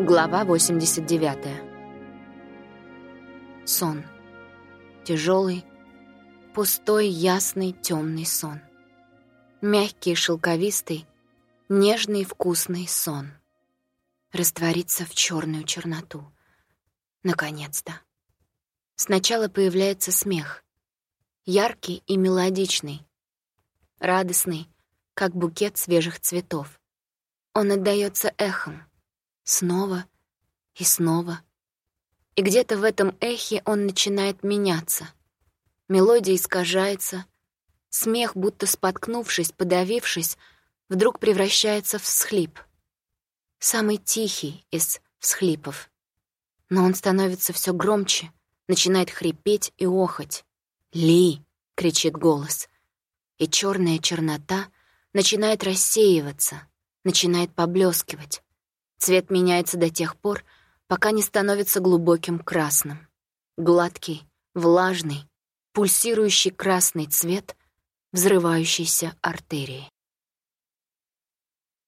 Глава 89. Сон. Тяжелый, пустой, ясный, темный сон. Мягкий, шелковистый, нежный, вкусный сон. Раствориться в черную черноту. Наконец-то. Сначала появляется смех. Яркий и мелодичный. Радостный, как букет свежих цветов. Он отдаётся эхом. Снова и снова. И где-то в этом эхе он начинает меняться. Мелодия искажается. Смех, будто споткнувшись, подавившись, вдруг превращается в всхлип. Самый тихий из всхлипов. Но он становится все громче, начинает хрипеть и охать. «Ли!» — кричит голос. И черная чернота начинает рассеиваться, начинает поблескивать. Цвет меняется до тех пор, пока не становится глубоким красным. Гладкий, влажный, пульсирующий красный цвет взрывающейся артерии.